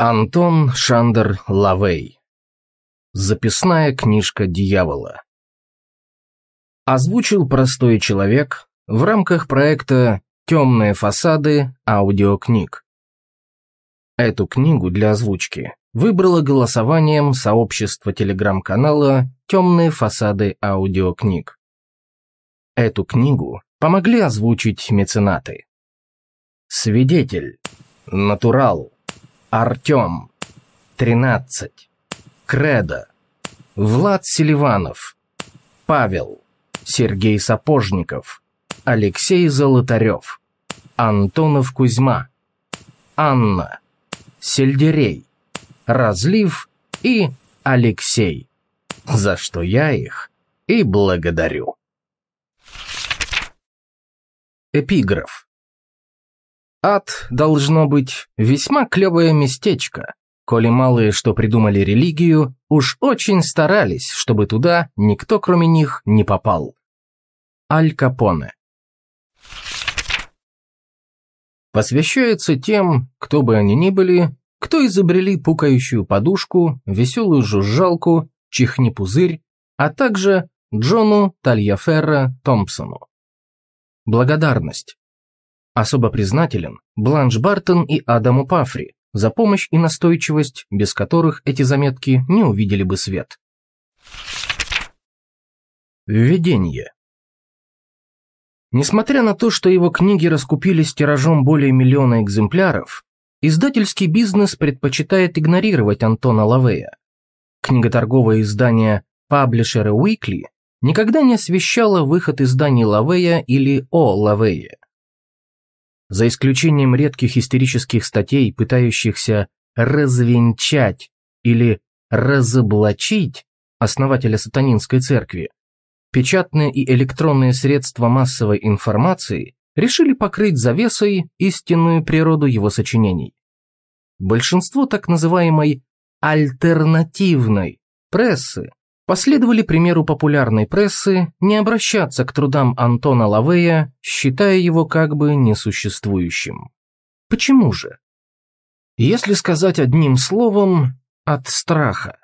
Антон Шандер Лавей. Записная книжка дьявола. Озвучил простой человек в рамках проекта «Темные фасады аудиокниг». Эту книгу для озвучки выбрало голосованием сообщество телеграм-канала «Темные фасады аудиокниг». Эту книгу помогли озвучить меценаты. Свидетель. Натурал. Артем. 13. Кредо. Влад Селиванов. Павел. Сергей Сапожников. Алексей Золотарев. Антонов Кузьма. Анна. Сельдерей. Разлив и Алексей. За что я их и благодарю. Эпиграф. Ад должно быть весьма клевое местечко, коли малые, что придумали религию, уж очень старались, чтобы туда никто кроме них не попал. Аль Капоне Посвящается тем, кто бы они ни были, кто изобрели пукающую подушку, веселую жужжалку, чихни-пузырь, а также Джону Тальяферро Томпсону. Благодарность. Особо признателен Бланш Бартон и Адаму Пафри за помощь и настойчивость, без которых эти заметки не увидели бы свет. Введение. Несмотря на то, что его книги раскупились тиражом более миллиона экземпляров, издательский бизнес предпочитает игнорировать Антона Лавея. Книготорговое издание Publisher Weekly никогда не освещало выход изданий Лавея или о Лавее. За исключением редких истерических статей, пытающихся развенчать или разоблачить основателя сатанинской церкви, печатные и электронные средства массовой информации решили покрыть завесой истинную природу его сочинений. Большинство так называемой «альтернативной» прессы последовали примеру популярной прессы не обращаться к трудам Антона Лавея, считая его как бы несуществующим. Почему же? Если сказать одним словом, от страха.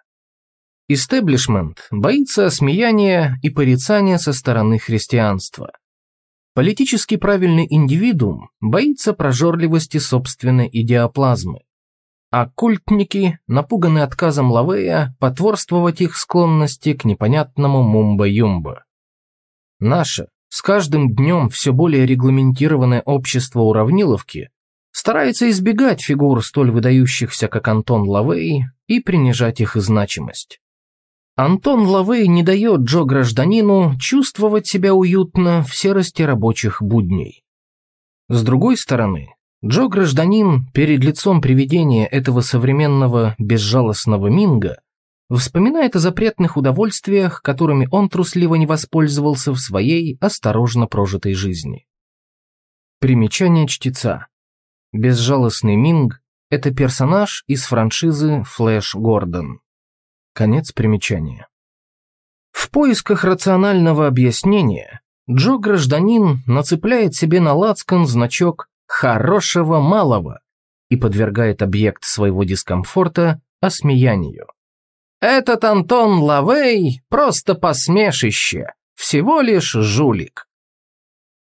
Истеблишмент боится осмеяния и порицания со стороны христианства. Политически правильный индивидуум боится прожорливости собственной идеоплазмы а культники, напуганные отказом Лавея, потворствовать их склонности к непонятному мумба-юмба. Наше, с каждым днем все более регламентированное общество уравниловки старается избегать фигур столь выдающихся, как Антон Лавей, и принижать их значимость. Антон Лавей не дает Джо-гражданину чувствовать себя уютно в серости рабочих будней. С другой стороны, Джо гражданин перед лицом привидения этого современного безжалостного Минга вспоминает о запретных удовольствиях, которыми он трусливо не воспользовался в своей осторожно прожитой жизни. Примечание чтеца. Безжалостный Минг – это персонаж из франшизы Флэш Гордон. Конец примечания. В поисках рационального объяснения Джо гражданин нацепляет себе на лацкан значок хорошего малого и подвергает объект своего дискомфорта осмеянию. Этот Антон Лавей просто посмешище, всего лишь жулик.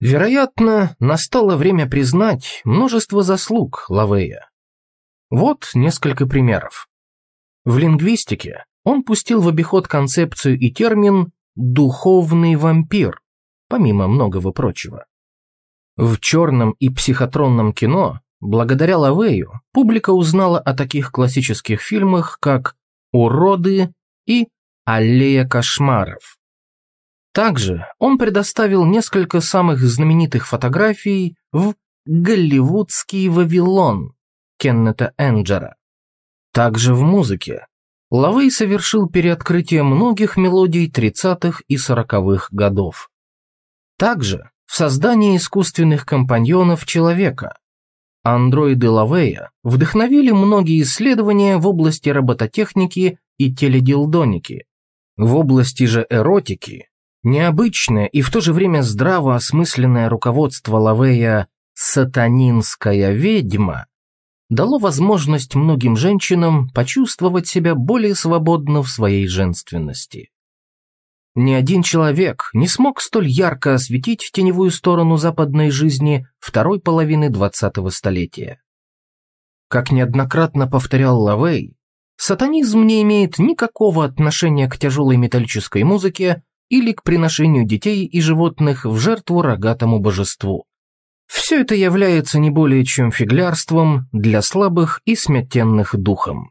Вероятно, настало время признать множество заслуг Лавея. Вот несколько примеров. В лингвистике он пустил в обиход концепцию и термин «духовный вампир», помимо многого прочего. В черном и психотронном кино, благодаря Лавею, публика узнала о таких классических фильмах, как «Уроды» и «Аллея кошмаров». Также он предоставил несколько самых знаменитых фотографий в «Голливудский Вавилон» Кеннета Энджера. Также в музыке. Лавей совершил переоткрытие многих мелодий 30-х и 40-х годов. Также в создании искусственных компаньонов человека. Андроиды Лавея вдохновили многие исследования в области робототехники и теледилдоники. В области же эротики необычное и в то же время здраво осмысленное руководство Лавея «Сатанинская ведьма» дало возможность многим женщинам почувствовать себя более свободно в своей женственности. Ни один человек не смог столь ярко осветить теневую сторону западной жизни второй половины 20-го столетия. Как неоднократно повторял Лавей, сатанизм не имеет никакого отношения к тяжелой металлической музыке или к приношению детей и животных в жертву рогатому божеству. Все это является не более чем фиглярством для слабых и смятенных духом.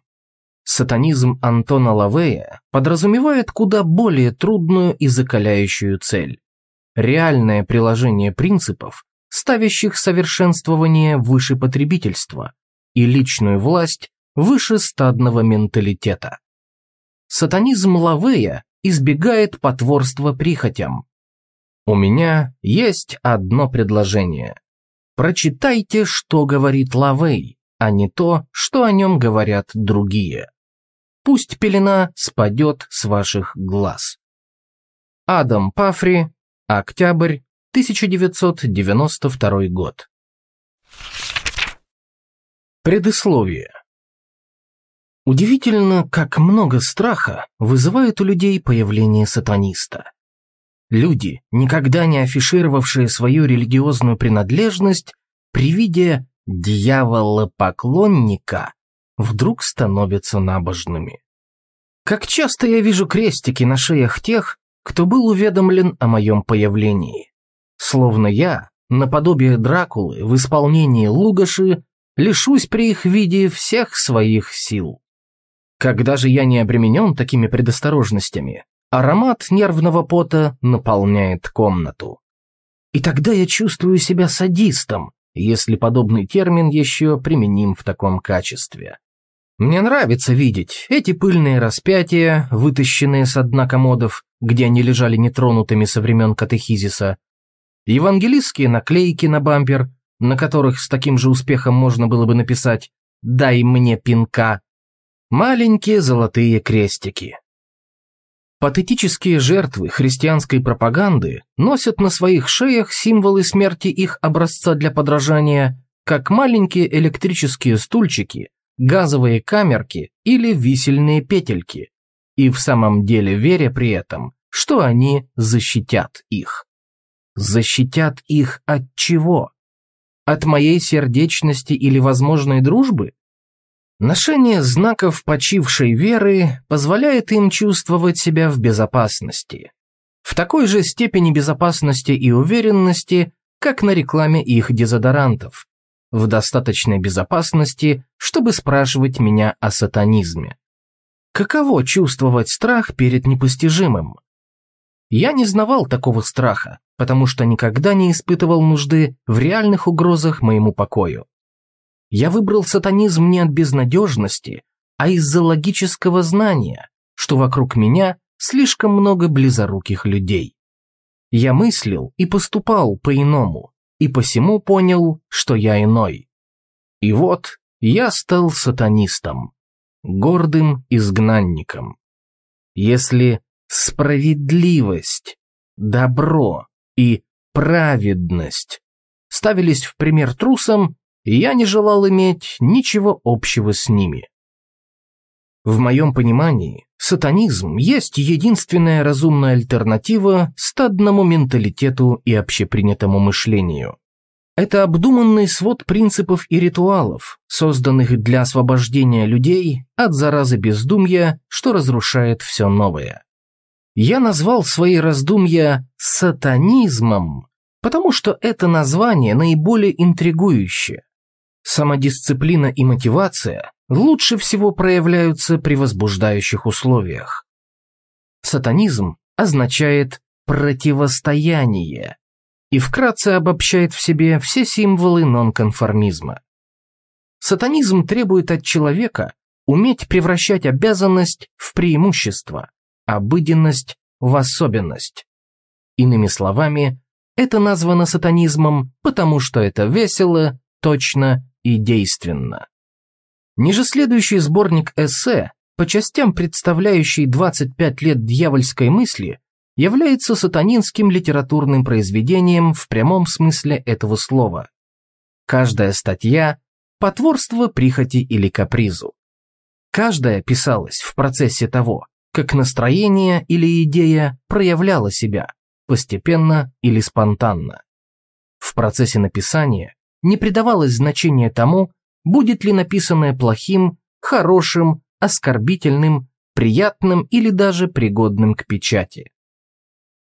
Сатанизм Антона Лавея подразумевает куда более трудную и закаляющую цель – реальное приложение принципов, ставящих совершенствование выше потребительства и личную власть выше стадного менталитета. Сатанизм Лавея избегает потворства прихотям. У меня есть одно предложение. Прочитайте, что говорит Лавей, а не то, что о нем говорят другие. Пусть пелена спадет с ваших глаз. Адам Пафри, октябрь 1992 год. Предисловие. Удивительно, как много страха вызывает у людей появление сатаниста. Люди, никогда не афишировавшие свою религиозную принадлежность, при виде дьявола-поклонника вдруг становятся набожными. Как часто я вижу крестики на шеях тех, кто был уведомлен о моем появлении. Словно я, наподобие Дракулы в исполнении Лугаши, лишусь при их виде всех своих сил. Когда же я не обременен такими предосторожностями, Аромат нервного пота наполняет комнату. И тогда я чувствую себя садистом, если подобный термин еще применим в таком качестве. Мне нравится видеть эти пыльные распятия, вытащенные с дна комодов, где они лежали нетронутыми со времен катехизиса, евангелистские наклейки на бампер, на которых с таким же успехом можно было бы написать «Дай мне пинка», маленькие золотые крестики. Патетические жертвы христианской пропаганды носят на своих шеях символы смерти их образца для подражания, как маленькие электрические стульчики, газовые камерки или висельные петельки, и в самом деле веря при этом, что они защитят их. Защитят их от чего? От моей сердечности или возможной дружбы? Ношение знаков почившей веры позволяет им чувствовать себя в безопасности. В такой же степени безопасности и уверенности, как на рекламе их дезодорантов. В достаточной безопасности, чтобы спрашивать меня о сатанизме. Каково чувствовать страх перед непостижимым? Я не знавал такого страха, потому что никогда не испытывал нужды в реальных угрозах моему покою. Я выбрал сатанизм не от безнадежности, а из-за логического знания, что вокруг меня слишком много близоруких людей. Я мыслил и поступал по-иному, и посему понял, что я иной. И вот я стал сатанистом, гордым изгнанником. Если справедливость, добро и праведность ставились в пример трусам, я не желал иметь ничего общего с ними. В моем понимании, сатанизм есть единственная разумная альтернатива стадному менталитету и общепринятому мышлению. Это обдуманный свод принципов и ритуалов, созданных для освобождения людей от заразы бездумья, что разрушает все новое. Я назвал свои раздумья «сатанизмом», потому что это название наиболее интригующее. Самодисциплина и мотивация лучше всего проявляются при возбуждающих условиях. Сатанизм означает противостояние и вкратце обобщает в себе все символы нонконформизма. Сатанизм требует от человека уметь превращать обязанность в преимущество, обыденность в особенность. Иными словами, это названо сатанизмом, потому что это весело, точно и действенно. Ниже следующий сборник эссе, по частям представляющий 25 лет дьявольской мысли, является сатанинским литературным произведением в прямом смысле этого слова. Каждая статья потворство прихоти или капризу. Каждая писалась в процессе того, как настроение или идея проявляла себя, постепенно или спонтанно. В процессе написания не придавалось значения тому, будет ли написанное плохим, хорошим, оскорбительным, приятным или даже пригодным к печати.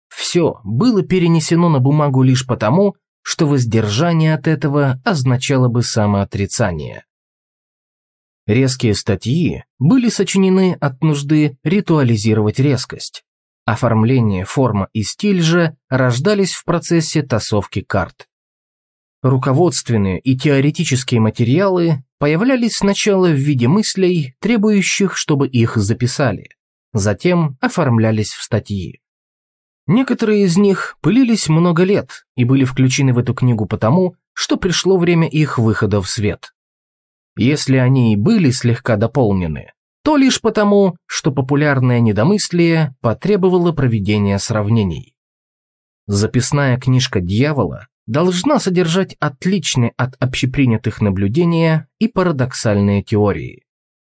Все было перенесено на бумагу лишь потому, что воздержание от этого означало бы самоотрицание. Резкие статьи были сочинены от нужды ритуализировать резкость. Оформление, форма и стиль же рождались в процессе тасовки карт. Руководственные и теоретические материалы появлялись сначала в виде мыслей, требующих, чтобы их записали, затем оформлялись в статьи. Некоторые из них пылились много лет и были включены в эту книгу потому, что пришло время их выхода в свет. Если они и были слегка дополнены, то лишь потому, что популярное недомыслие потребовало проведения сравнений. Записная книжка дьявола должна содержать отличные от общепринятых наблюдения и парадоксальные теории.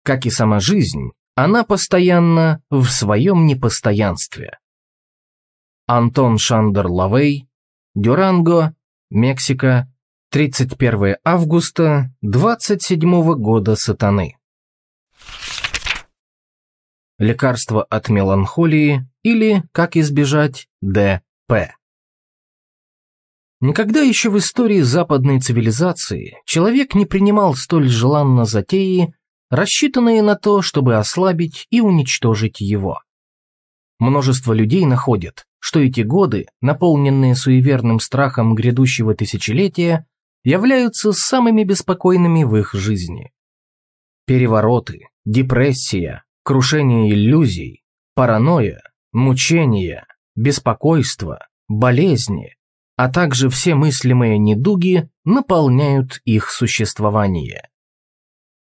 Как и сама жизнь, она постоянно в своем непостоянстве. Антон Шандер Лавей, Дюранго, Мексика, 31 августа 27 года сатаны. Лекарство от меланхолии или как избежать ДП. Никогда еще в истории западной цивилизации человек не принимал столь желанно затеи, рассчитанные на то, чтобы ослабить и уничтожить его. Множество людей находят, что эти годы, наполненные суеверным страхом грядущего тысячелетия, являются самыми беспокойными в их жизни. Перевороты, депрессия, крушение иллюзий, паранойя, мучения, беспокойство, болезни, а также все мыслимые недуги наполняют их существование.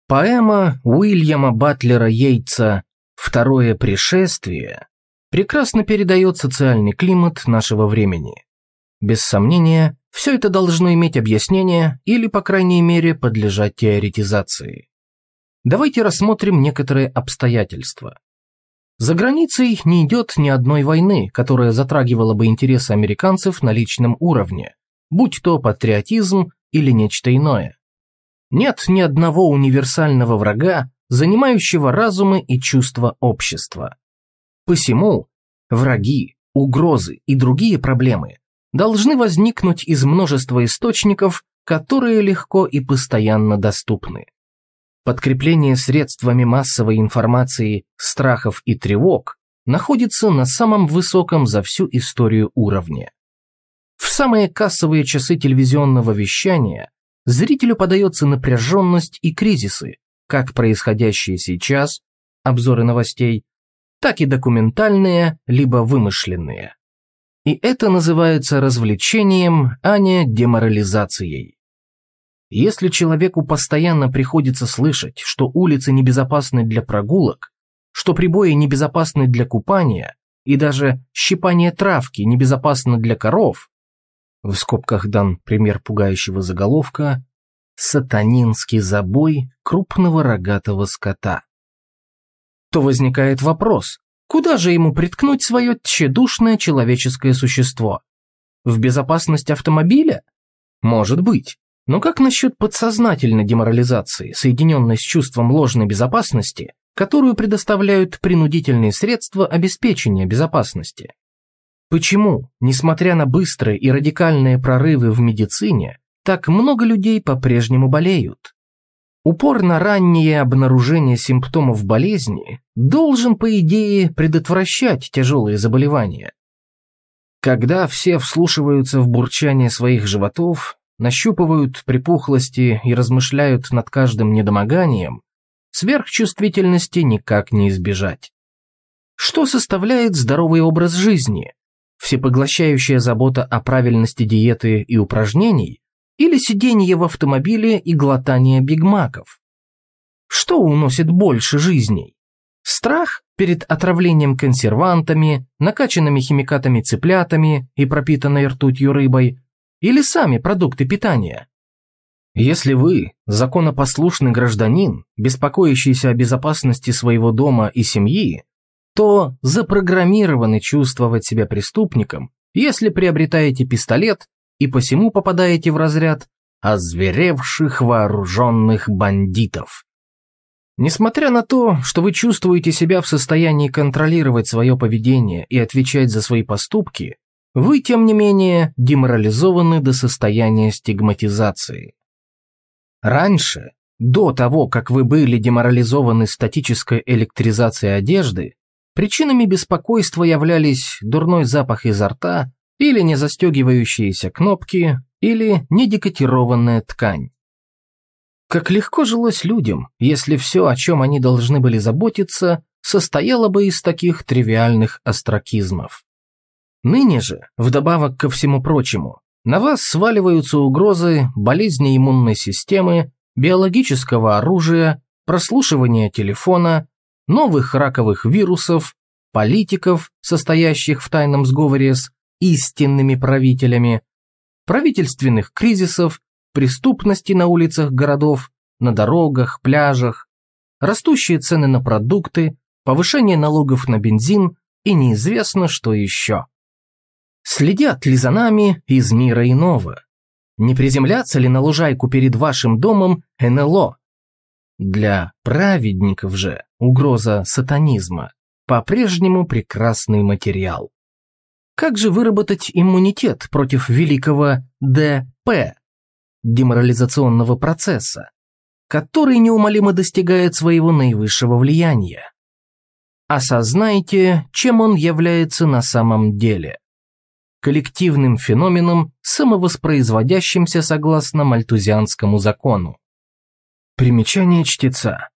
Поэма Уильяма Батлера Йейтса «Второе пришествие» прекрасно передает социальный климат нашего времени. Без сомнения, все это должно иметь объяснение или, по крайней мере, подлежать теоретизации. Давайте рассмотрим некоторые обстоятельства. За границей не идет ни одной войны, которая затрагивала бы интересы американцев на личном уровне, будь то патриотизм или нечто иное. Нет ни одного универсального врага, занимающего разумы и чувства общества. Посему враги, угрозы и другие проблемы должны возникнуть из множества источников, которые легко и постоянно доступны. Подкрепление средствами массовой информации страхов и тревог находится на самом высоком за всю историю уровне. В самые кассовые часы телевизионного вещания зрителю подается напряженность и кризисы, как происходящие сейчас, обзоры новостей, так и документальные, либо вымышленные. И это называется развлечением, а не деморализацией. Если человеку постоянно приходится слышать, что улицы небезопасны для прогулок, что прибои небезопасны для купания и даже щипание травки небезопасно для коров, в скобках дан пример пугающего заголовка «Сатанинский забой крупного рогатого скота», то возникает вопрос, куда же ему приткнуть свое тщедушное человеческое существо? В безопасность автомобиля? Может быть. Но как насчет подсознательной деморализации, соединенной с чувством ложной безопасности, которую предоставляют принудительные средства обеспечения безопасности? Почему, несмотря на быстрые и радикальные прорывы в медицине, так много людей по-прежнему болеют? Упор на раннее обнаружение симптомов болезни должен, по идее, предотвращать тяжелые заболевания. Когда все вслушиваются в бурчание своих животов, нащупывают припухлости и размышляют над каждым недомоганием, сверхчувствительности никак не избежать. Что составляет здоровый образ жизни? Всепоглощающая забота о правильности диеты и упражнений или сиденье в автомобиле и глотание бигмаков? Что уносит больше жизней? Страх перед отравлением консервантами, накачанными химикатами цыплятами и пропитанной ртутью рыбой или сами продукты питания? Если вы законопослушный гражданин, беспокоящийся о безопасности своего дома и семьи, то запрограммированы чувствовать себя преступником, если приобретаете пистолет и посему попадаете в разряд озверевших вооруженных бандитов. Несмотря на то, что вы чувствуете себя в состоянии контролировать свое поведение и отвечать за свои поступки, вы, тем не менее, деморализованы до состояния стигматизации. Раньше, до того, как вы были деморализованы статической электризацией одежды, причинами беспокойства являлись дурной запах изо рта или незастегивающиеся кнопки, или недекотированная ткань. Как легко жилось людям, если все, о чем они должны были заботиться, состояло бы из таких тривиальных остракизмов. Ныне же, вдобавок ко всему прочему, на вас сваливаются угрозы болезни иммунной системы, биологического оружия, прослушивания телефона, новых раковых вирусов, политиков, состоящих в тайном сговоре с истинными правителями, правительственных кризисов, преступности на улицах городов, на дорогах, пляжах, растущие цены на продукты, повышение налогов на бензин и неизвестно что еще. Следят ли за нами из мира иного? Не приземляться ли на лужайку перед вашим домом НЛО? Для праведников же угроза сатанизма по-прежнему прекрасный материал. Как же выработать иммунитет против великого ДП, деморализационного процесса, который неумолимо достигает своего наивысшего влияния? Осознайте, чем он является на самом деле. Коллективным феноменом, самовоспроизводящимся согласно мальтузианскому закону. Примечание чтеца.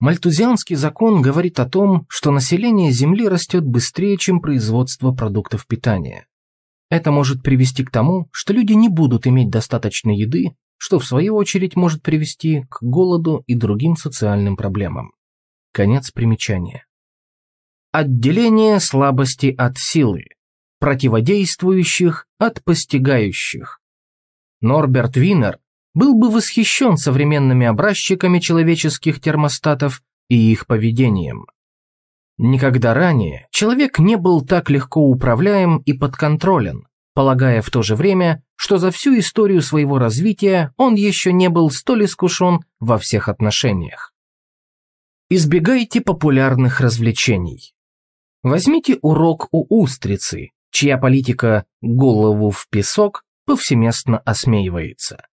Мальтузианский закон говорит о том, что население Земли растет быстрее, чем производство продуктов питания. Это может привести к тому, что люди не будут иметь достаточно еды, что в свою очередь может привести к голоду и другим социальным проблемам. Конец примечания. Отделение слабости от силы, противодействующих от постигающих. Норберт Винер был бы восхищен современными образчиками человеческих термостатов и их поведением. Никогда ранее человек не был так легко управляем и подконтролен, полагая в то же время, что за всю историю своего развития он еще не был столь искушен во всех отношениях. Избегайте популярных развлечений. Возьмите урок у устрицы, чья политика «голову в песок» повсеместно осмеивается.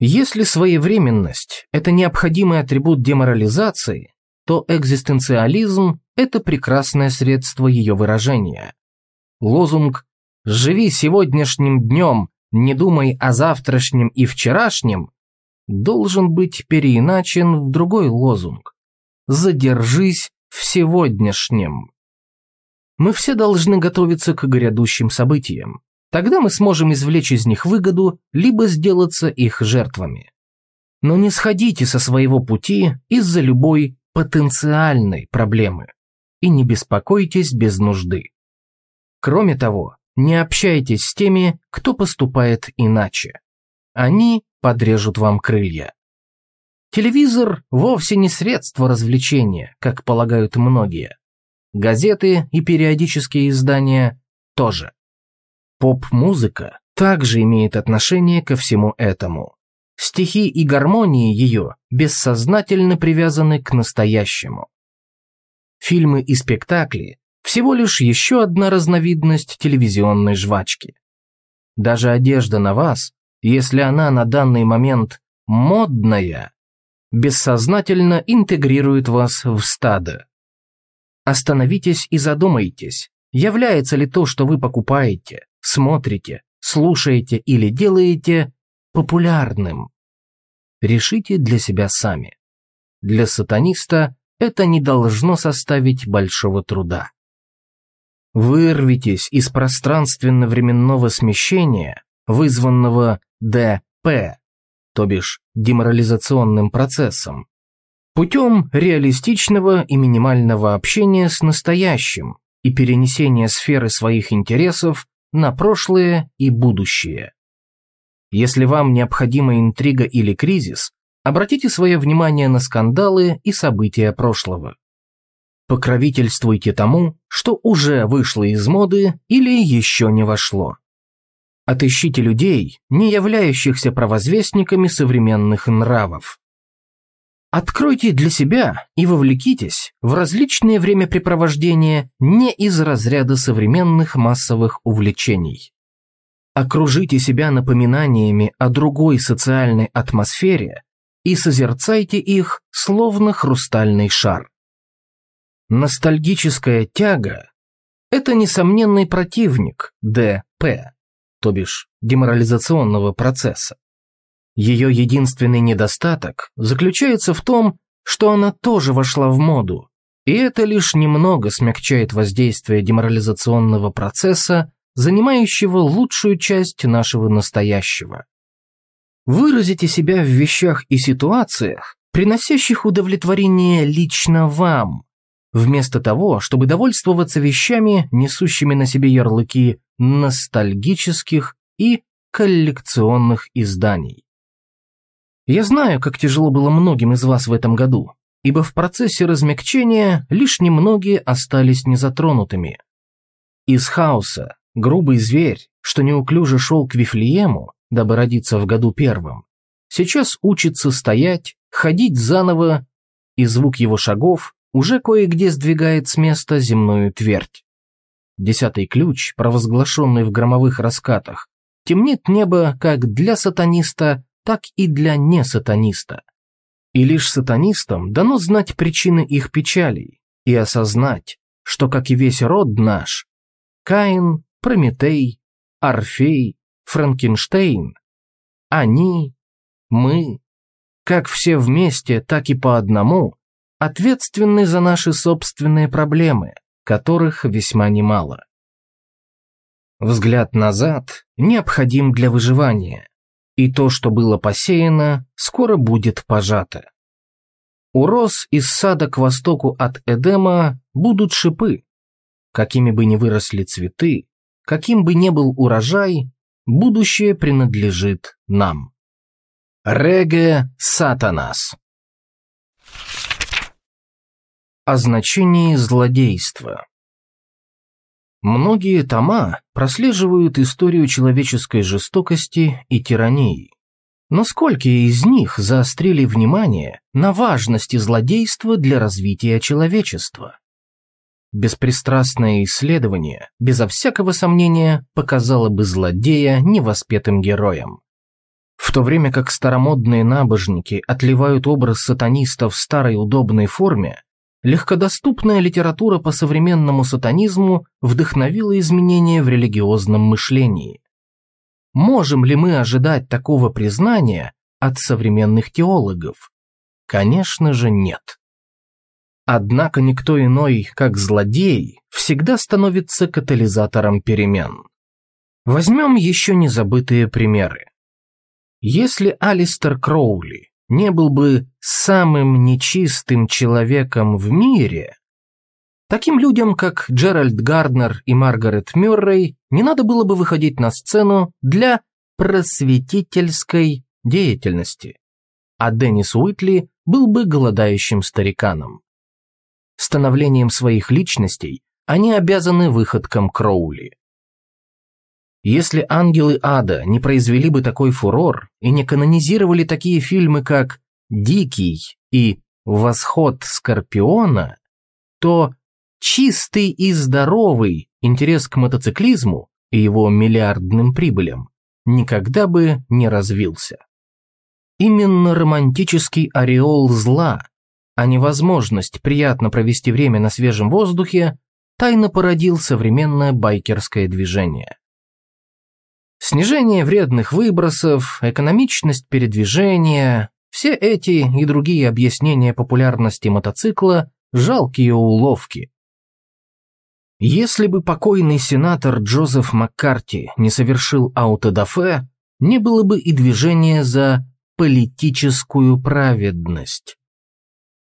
Если своевременность – это необходимый атрибут деморализации, то экзистенциализм – это прекрасное средство ее выражения. Лозунг «Живи сегодняшним днем, не думай о завтрашнем и вчерашнем» должен быть переиначен в другой лозунг «Задержись в сегодняшнем». Мы все должны готовиться к грядущим событиям. Тогда мы сможем извлечь из них выгоду, либо сделаться их жертвами. Но не сходите со своего пути из-за любой потенциальной проблемы и не беспокойтесь без нужды. Кроме того, не общайтесь с теми, кто поступает иначе. Они подрежут вам крылья. Телевизор вовсе не средство развлечения, как полагают многие. Газеты и периодические издания тоже. Поп-музыка также имеет отношение ко всему этому. Стихи и гармонии ее бессознательно привязаны к настоящему. Фильмы и спектакли – всего лишь еще одна разновидность телевизионной жвачки. Даже одежда на вас, если она на данный момент модная, бессознательно интегрирует вас в стадо. Остановитесь и задумайтесь, является ли то, что вы покупаете, смотрите, слушаете или делаете популярным. Решите для себя сами. Для сатаниста это не должно составить большого труда. Вырвитесь из пространственно-временного смещения, вызванного ДП, то бишь деморализационным процессом, путем реалистичного и минимального общения с настоящим и перенесения сферы своих интересов на прошлое и будущее. Если вам необходима интрига или кризис, обратите свое внимание на скандалы и события прошлого. Покровительствуйте тому, что уже вышло из моды или еще не вошло. Отыщите людей, не являющихся провозвестниками современных нравов. Откройте для себя и вовлекитесь в различные времяпрепровождения не из разряда современных массовых увлечений. Окружите себя напоминаниями о другой социальной атмосфере и созерцайте их, словно хрустальный шар. Ностальгическая тяга – это несомненный противник ДП, то бишь деморализационного процесса. Ее единственный недостаток заключается в том, что она тоже вошла в моду, и это лишь немного смягчает воздействие деморализационного процесса, занимающего лучшую часть нашего настоящего. Выразите себя в вещах и ситуациях, приносящих удовлетворение лично вам, вместо того, чтобы довольствоваться вещами, несущими на себе ярлыки ностальгических и коллекционных изданий. Я знаю, как тяжело было многим из вас в этом году, ибо в процессе размягчения лишь немногие остались незатронутыми. Из хаоса грубый зверь, что неуклюже шел к Вифлеему, дабы родиться в году первым, сейчас учится стоять, ходить заново, и звук его шагов уже кое-где сдвигает с места земную твердь. Десятый ключ, провозглашенный в громовых раскатах, темнит небо как для сатаниста, так и для несатаниста. И лишь сатанистам дано знать причины их печалей и осознать, что, как и весь род наш, Каин, Прометей, Орфей, Франкенштейн, они, мы, как все вместе, так и по одному, ответственны за наши собственные проблемы, которых весьма немало. Взгляд назад необходим для выживания, и то, что было посеяно, скоро будет пожато. У роз из сада к востоку от Эдема будут шипы. Какими бы ни выросли цветы, каким бы ни был урожай, будущее принадлежит нам. Реге Сатанас О значении злодейства Многие тома прослеживают историю человеческой жестокости и тирании. Но сколько из них заострили внимание на важности злодейства для развития человечества? Беспристрастное исследование, безо всякого сомнения, показало бы злодея невоспетым героем. В то время как старомодные набожники отливают образ сатаниста в старой удобной форме, легкодоступная литература по современному сатанизму вдохновила изменения в религиозном мышлении. Можем ли мы ожидать такого признания от современных теологов? Конечно же нет. Однако никто иной, как злодей, всегда становится катализатором перемен. Возьмем еще незабытые примеры. Если Алистер Кроули не был бы самым нечистым человеком в мире, таким людям, как Джеральд Гарднер и Маргарет Мюррей, не надо было бы выходить на сцену для просветительской деятельности, а Деннис Уитли был бы голодающим стариканом. Становлением своих личностей они обязаны выходкам Кроули. Если ангелы ада не произвели бы такой фурор и не канонизировали такие фильмы, как «Дикий» и «Восход Скорпиона», то чистый и здоровый интерес к мотоциклизму и его миллиардным прибылям никогда бы не развился. Именно романтический ореол зла, а не возможность приятно провести время на свежем воздухе, тайно породил современное байкерское движение. Снижение вредных выбросов, экономичность передвижения – все эти и другие объяснения популярности мотоцикла – жалкие уловки. Если бы покойный сенатор Джозеф Маккарти не совершил аутодафе, не было бы и движения за политическую праведность.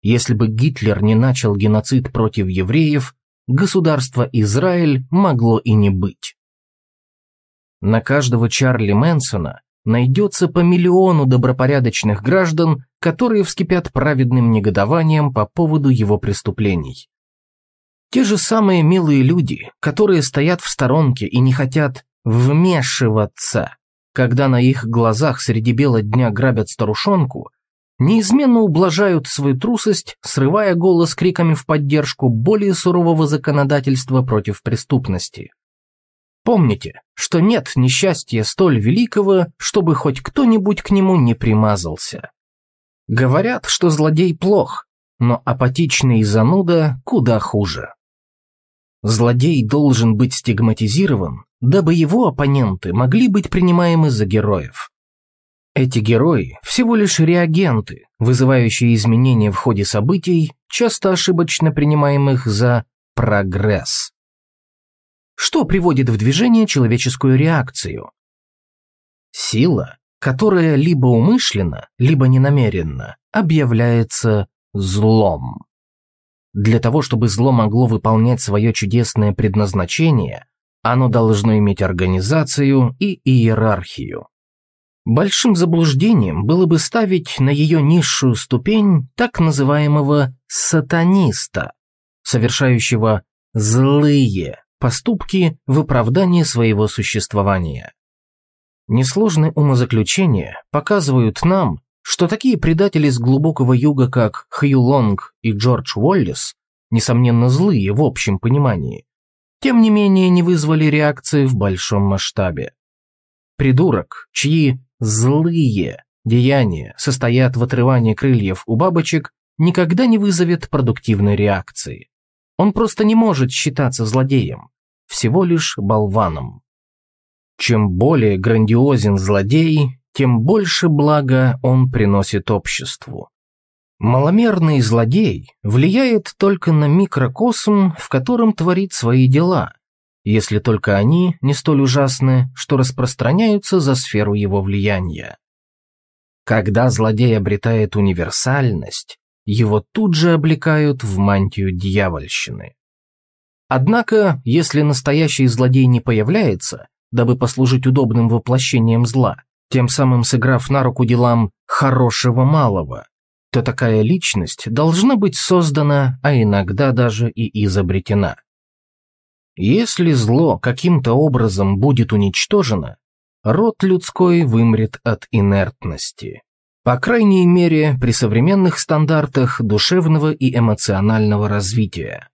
Если бы Гитлер не начал геноцид против евреев, государство Израиль могло и не быть. На каждого Чарли Мэнсона найдется по миллиону добропорядочных граждан, которые вскипят праведным негодованием по поводу его преступлений. Те же самые милые люди, которые стоят в сторонке и не хотят вмешиваться, когда на их глазах среди бела дня грабят старушонку, неизменно ублажают свою трусость, срывая голос криками в поддержку более сурового законодательства против преступности. Помните, что нет несчастья столь великого, чтобы хоть кто-нибудь к нему не примазался. Говорят, что злодей плох, но апатичный зануда куда хуже. Злодей должен быть стигматизирован, дабы его оппоненты могли быть принимаемы за героев. Эти герои – всего лишь реагенты, вызывающие изменения в ходе событий, часто ошибочно принимаемых за прогресс. Что приводит в движение человеческую реакцию? Сила, которая либо умышленно, либо ненамеренно объявляется злом. Для того, чтобы зло могло выполнять свое чудесное предназначение, оно должно иметь организацию и иерархию. Большим заблуждением было бы ставить на ее низшую ступень так называемого сатаниста, совершающего злые поступки в оправдании своего существования. Несложные умозаключения показывают нам, что такие предатели с глубокого юга, как Хью Лонг и Джордж Уоллес, несомненно злые в общем понимании, тем не менее не вызвали реакции в большом масштабе. Придурок, чьи злые деяния состоят в отрывании крыльев у бабочек, никогда не вызовет продуктивной реакции. Он просто не может считаться злодеем, всего лишь болваном. Чем более грандиозен злодей, тем больше блага он приносит обществу. Маломерный злодей влияет только на микрокосм, в котором творит свои дела, если только они не столь ужасны, что распространяются за сферу его влияния. Когда злодей обретает универсальность, его тут же облекают в мантию дьявольщины. Однако, если настоящий злодей не появляется, дабы послужить удобным воплощением зла, тем самым сыграв на руку делам хорошего малого, то такая личность должна быть создана, а иногда даже и изобретена. Если зло каким-то образом будет уничтожено, род людской вымрет от инертности. По крайней мере, при современных стандартах душевного и эмоционального развития.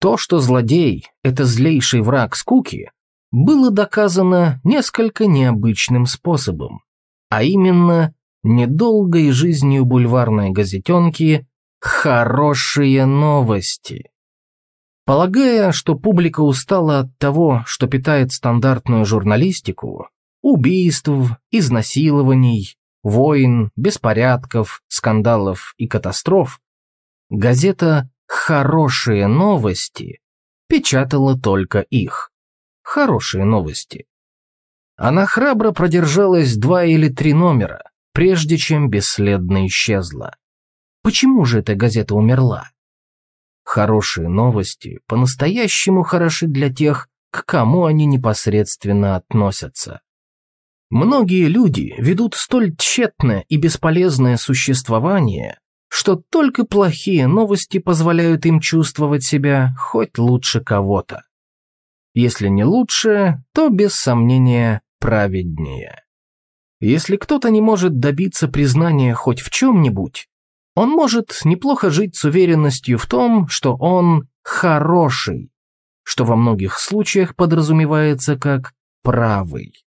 То, что злодей – это злейший враг скуки, было доказано несколько необычным способом, а именно недолгой жизнью бульварной газетенки «Хорошие новости». Полагая, что публика устала от того, что питает стандартную журналистику, убийств, изнасилований, войн, беспорядков, скандалов и катастроф, газета «Хорошие новости» печатала только их. Хорошие новости. Она храбро продержалась два или три номера, прежде чем бесследно исчезла. Почему же эта газета умерла? Хорошие новости по-настоящему хороши для тех, к кому они непосредственно относятся. Многие люди ведут столь тщетное и бесполезное существование, что только плохие новости позволяют им чувствовать себя хоть лучше кого-то. Если не лучше, то без сомнения праведнее. Если кто-то не может добиться признания хоть в чем-нибудь, он может неплохо жить с уверенностью в том, что он хороший, что во многих случаях подразумевается как правый.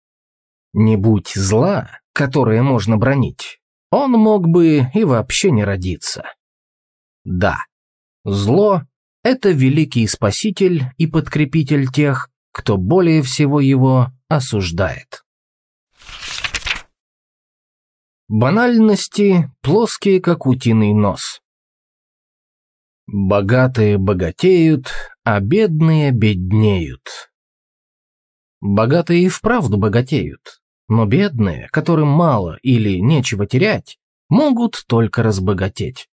Не будь зла, которое можно бронить, он мог бы и вообще не родиться. Да, зло – это великий спаситель и подкрепитель тех, кто более всего его осуждает. Банальности плоские, как утиный нос. Богатые богатеют, а бедные беднеют. Богатые и вправду богатеют, но бедные, которым мало или нечего терять, могут только разбогатеть.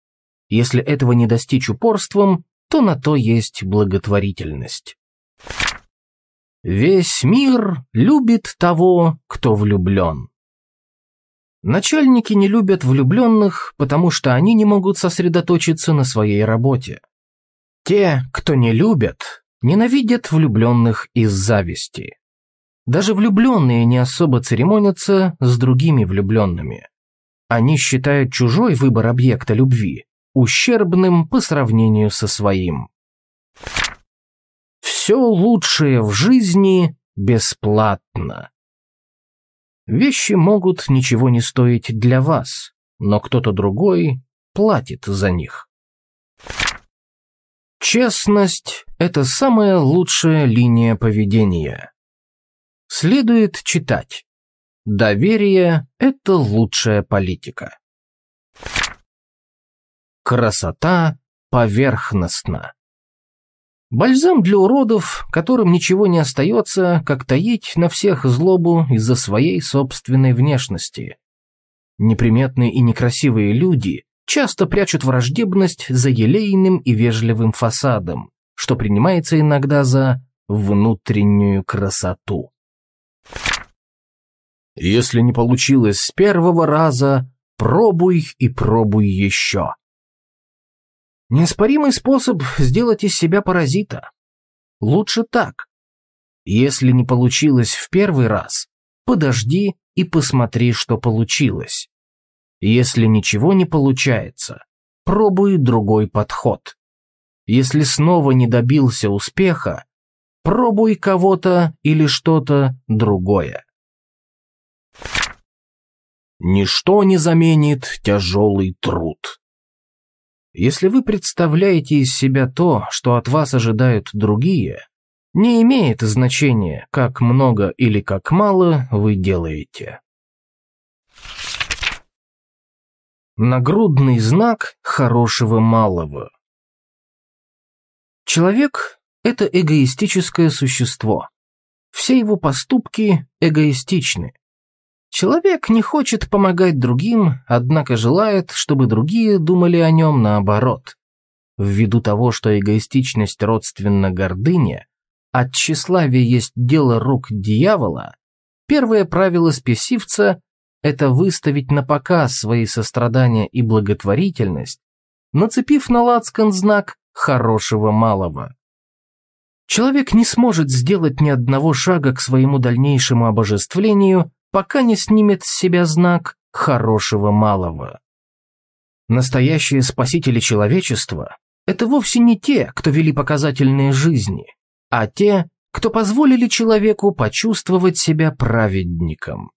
Если этого не достичь упорством, то на то есть благотворительность. Весь мир любит того, кто влюблен. Начальники не любят влюбленных, потому что они не могут сосредоточиться на своей работе. Те, кто не любят, ненавидят влюбленных из зависти. Даже влюбленные не особо церемонятся с другими влюбленными. Они считают чужой выбор объекта любви ущербным по сравнению со своим. Все лучшее в жизни бесплатно. Вещи могут ничего не стоить для вас, но кто-то другой платит за них. Честность – это самая лучшая линия поведения. Следует читать. Доверие – это лучшая политика. Красота поверхностна. Бальзам для уродов, которым ничего не остается, как таить на всех злобу из-за своей собственной внешности. Неприметные и некрасивые люди часто прячут враждебность за елейным и вежливым фасадом, что принимается иногда за внутреннюю красоту. Если не получилось с первого раза, пробуй и пробуй еще. Неоспоримый способ сделать из себя паразита. Лучше так. Если не получилось в первый раз, подожди и посмотри, что получилось. Если ничего не получается, пробуй другой подход. Если снова не добился успеха, пробуй кого-то или что-то другое. Ничто не заменит тяжелый труд. Если вы представляете из себя то, что от вас ожидают другие, не имеет значения, как много или как мало вы делаете. Нагрудный знак хорошего малого. Человек – это эгоистическое существо. Все его поступки эгоистичны. Человек не хочет помогать другим, однако желает, чтобы другие думали о нем наоборот. Ввиду того, что эгоистичность родственна гордыне, а тщеславие есть дело рук дьявола, первое правило спесивца – это выставить на показ свои сострадания и благотворительность, нацепив на лацкан знак хорошего малого. Человек не сможет сделать ни одного шага к своему дальнейшему обожествлению, пока не снимет с себя знак хорошего малого. Настоящие спасители человечества – это вовсе не те, кто вели показательные жизни, а те, кто позволили человеку почувствовать себя праведником.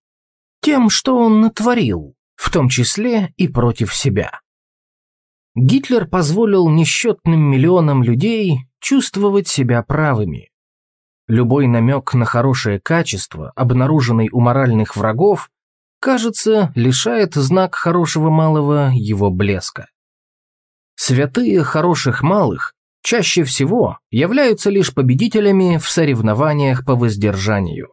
Тем, что он натворил, в том числе и против себя. Гитлер позволил несчетным миллионам людей чувствовать себя правыми. Любой намек на хорошее качество, обнаруженный у моральных врагов, кажется, лишает знак хорошего малого его блеска. Святые хороших малых чаще всего являются лишь победителями в соревнованиях по воздержанию.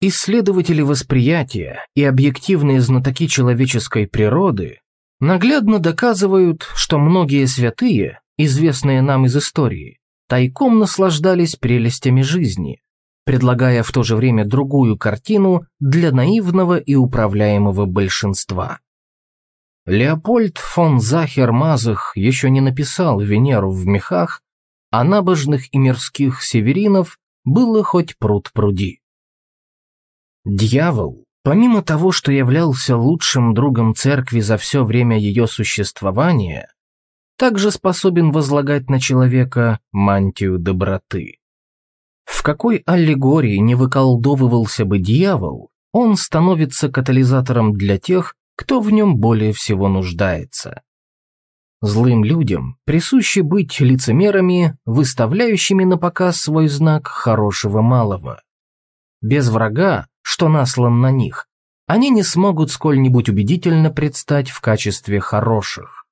Исследователи восприятия и объективные знатоки человеческой природы наглядно доказывают, что многие святые, известные нам из истории, тайком наслаждались прелестями жизни, предлагая в то же время другую картину для наивного и управляемого большинства. Леопольд фон Захер-Мазах еще не написал «Венеру в мехах», а набожных и мирских северинов было хоть пруд пруди. Дьявол, помимо того, что являлся лучшим другом церкви за все время ее существования, также способен возлагать на человека мантию доброты. В какой аллегории не выколдовывался бы дьявол, он становится катализатором для тех, кто в нем более всего нуждается. Злым людям присуще быть лицемерами, выставляющими на показ свой знак хорошего малого. Без врага, что наслан на них, они не смогут сколь-нибудь убедительно предстать в качестве хороших.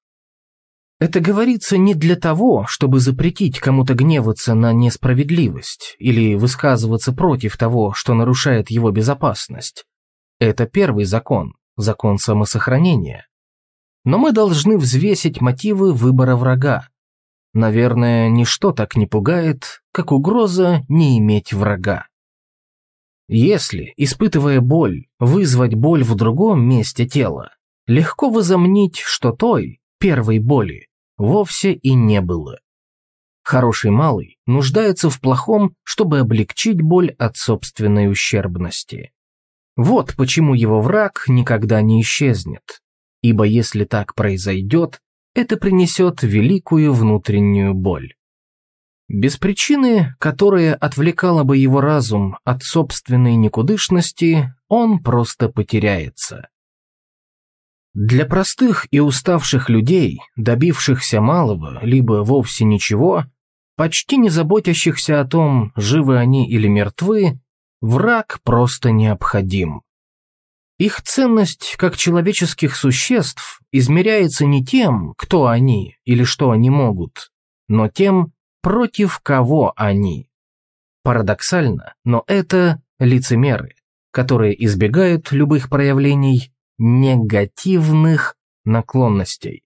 Это говорится не для того, чтобы запретить кому-то гневаться на несправедливость или высказываться против того, что нарушает его безопасность. Это первый закон, закон самосохранения. Но мы должны взвесить мотивы выбора врага. Наверное, ничто так не пугает, как угроза не иметь врага. Если, испытывая боль, вызвать боль в другом месте тела, легко возомнить, что той, первой боли, вовсе и не было. Хороший малый нуждается в плохом, чтобы облегчить боль от собственной ущербности. Вот почему его враг никогда не исчезнет, ибо если так произойдет, это принесет великую внутреннюю боль. Без причины, которая отвлекала бы его разум от собственной никудышности, он просто потеряется. Для простых и уставших людей, добившихся малого, либо вовсе ничего, почти не заботящихся о том, живы они или мертвы, враг просто необходим. Их ценность как человеческих существ измеряется не тем, кто они или что они могут, но тем, против кого они. Парадоксально, но это лицемеры, которые избегают любых проявлений негативных наклонностей.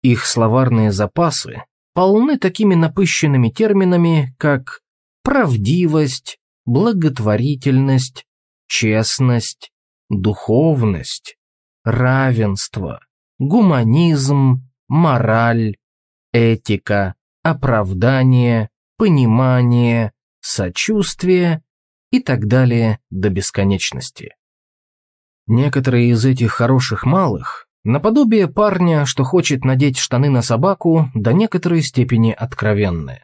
Их словарные запасы полны такими напыщенными терминами, как правдивость, благотворительность, честность, духовность, равенство, гуманизм, мораль, этика, оправдание, понимание, сочувствие и так далее до бесконечности. Некоторые из этих хороших малых, наподобие парня, что хочет надеть штаны на собаку, до некоторой степени откровенны.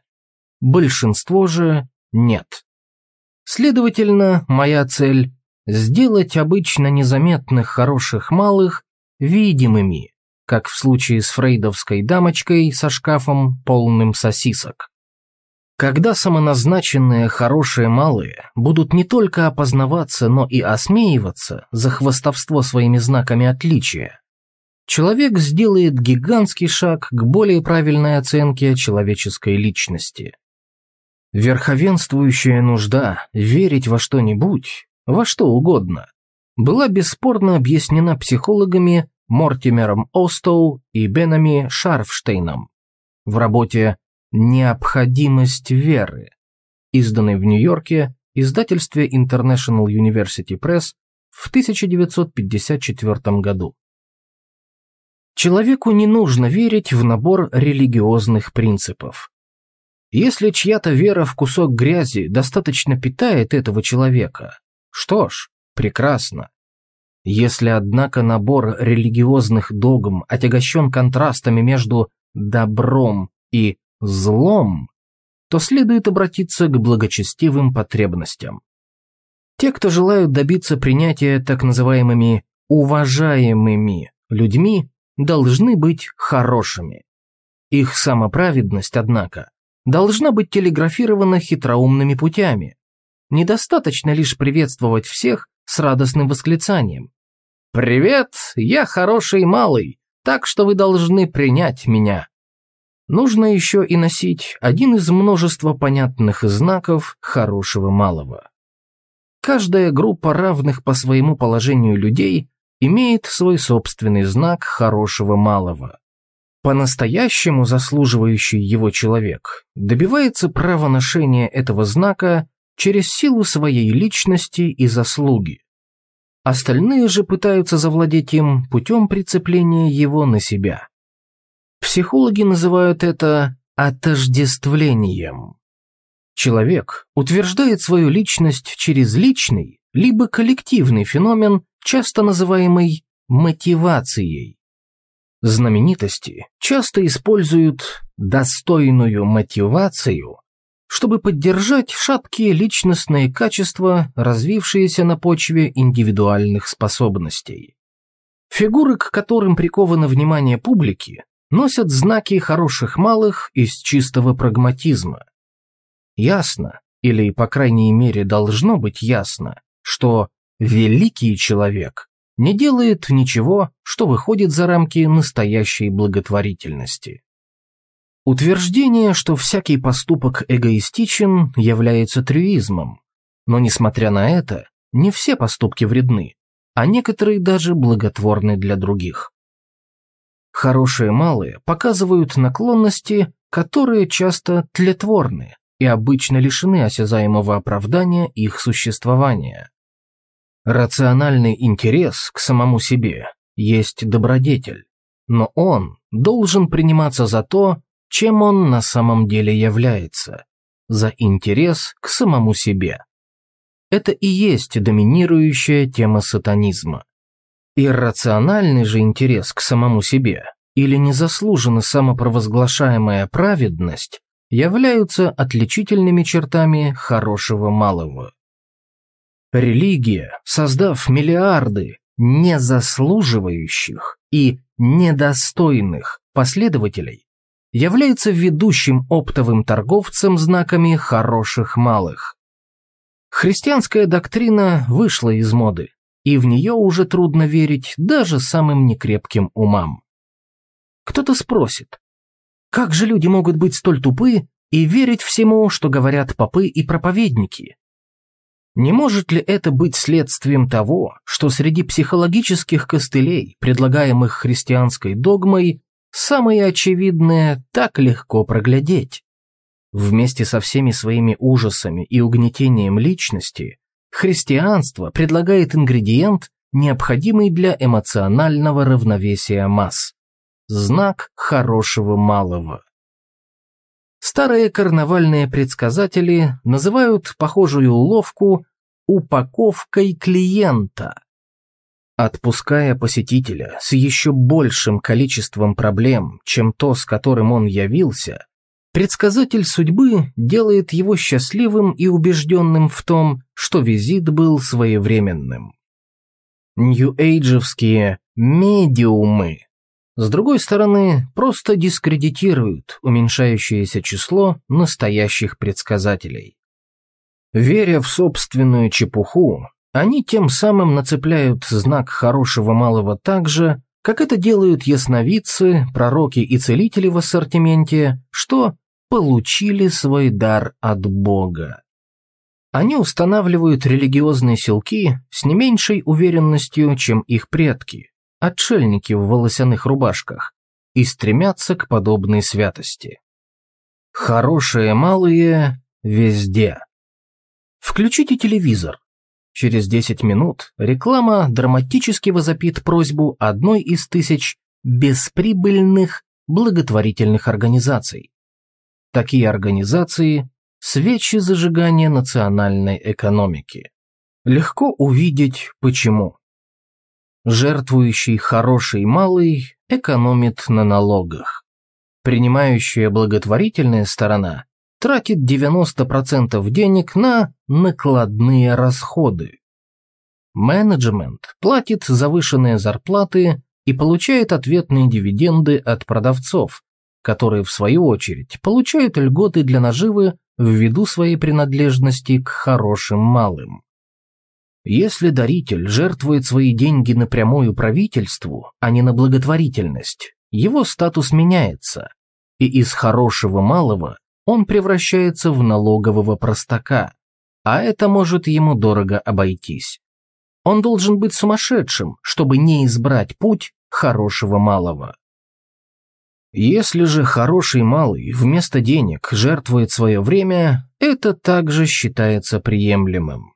Большинство же нет. Следовательно, моя цель – сделать обычно незаметных хороших малых видимыми, как в случае с фрейдовской дамочкой со шкафом, полным сосисок. Когда самоназначенные хорошие малые будут не только опознаваться, но и осмеиваться за хвостовство своими знаками отличия, человек сделает гигантский шаг к более правильной оценке человеческой личности. Верховенствующая нужда верить во что-нибудь, во что угодно, была бесспорно объяснена психологами Мортимером Остоу и Бенами Шарфштейном в работе «Необходимость веры», изданной в Нью-Йорке издательстве International University Press в 1954 году. Человеку не нужно верить в набор религиозных принципов. Если чья-то вера в кусок грязи достаточно питает этого человека, что ж, прекрасно. Если, однако, набор религиозных догм отягощен контрастами между добром и злом, то следует обратиться к благочестивым потребностям. Те, кто желают добиться принятия так называемыми «уважаемыми» людьми, должны быть хорошими. Их самоправедность, однако, должна быть телеграфирована хитроумными путями. Недостаточно лишь приветствовать всех с радостным восклицанием. «Привет, я хороший малый, так что вы должны принять меня». Нужно еще и носить один из множества понятных знаков хорошего малого. Каждая группа равных по своему положению людей имеет свой собственный знак хорошего малого. По-настоящему заслуживающий его человек добивается права ношения этого знака через силу своей личности и заслуги. Остальные же пытаются завладеть им путем прицепления его на себя. Психологи называют это отождествлением. Человек утверждает свою личность через личный, либо коллективный феномен, часто называемый мотивацией. Знаменитости часто используют достойную мотивацию, чтобы поддержать шаткие личностные качества, развившиеся на почве индивидуальных способностей. Фигуры, к которым приковано внимание публики, носят знаки хороших малых из чистого прагматизма. Ясно, или по крайней мере должно быть ясно, что великий человек не делает ничего, что выходит за рамки настоящей благотворительности. Утверждение, что всякий поступок эгоистичен, является трюизмом, но несмотря на это, не все поступки вредны, а некоторые даже благотворны для других. Хорошие малые показывают наклонности, которые часто тлетворны, и обычно лишены осязаемого оправдания их существования. Рациональный интерес к самому себе есть добродетель, но он должен приниматься за то, чем он на самом деле является, за интерес к самому себе. Это и есть доминирующая тема сатанизма. Иррациональный же интерес к самому себе или незаслуженно самопровозглашаемая праведность являются отличительными чертами хорошего малого. Религия, создав миллиарды незаслуживающих и недостойных последователей, является ведущим оптовым торговцем знаками хороших малых. Христианская доктрина вышла из моды, и в нее уже трудно верить даже самым некрепким умам. Кто-то спросит, как же люди могут быть столь тупы и верить всему, что говорят попы и проповедники? Не может ли это быть следствием того, что среди психологических костылей, предлагаемых христианской догмой, самое очевидное так легко проглядеть? Вместе со всеми своими ужасами и угнетением личности, христианство предлагает ингредиент, необходимый для эмоционального равновесия масс знак хорошего малого. Старые карнавальные предсказатели называют похожую уловку упаковкой клиента. Отпуская посетителя с еще большим количеством проблем, чем то, с которым он явился, предсказатель судьбы делает его счастливым и убежденным в том, что визит был своевременным. Нью-эйджевские медиумы с другой стороны, просто дискредитируют уменьшающееся число настоящих предсказателей. Веря в собственную чепуху, они тем самым нацепляют знак хорошего малого так же, как это делают ясновидцы, пророки и целители в ассортименте, что получили свой дар от Бога. Они устанавливают религиозные селки с не меньшей уверенностью, чем их предки, отшельники в волосяных рубашках, и стремятся к подобной святости. Хорошие малые везде. Включите телевизор. Через 10 минут реклама драматически возопит просьбу одной из тысяч бесприбыльных благотворительных организаций. Такие организации – свечи зажигания национальной экономики. Легко увидеть, почему. Жертвующий хороший малый экономит на налогах. Принимающая благотворительная сторона тратит 90% денег на накладные расходы. Менеджмент платит завышенные зарплаты и получает ответные дивиденды от продавцов, которые, в свою очередь, получают льготы для наживы ввиду своей принадлежности к хорошим малым. Если даритель жертвует свои деньги напрямую правительству, а не на благотворительность, его статус меняется, и из хорошего малого он превращается в налогового простака, а это может ему дорого обойтись. Он должен быть сумасшедшим, чтобы не избрать путь хорошего малого. Если же хороший малый вместо денег жертвует свое время, это также считается приемлемым.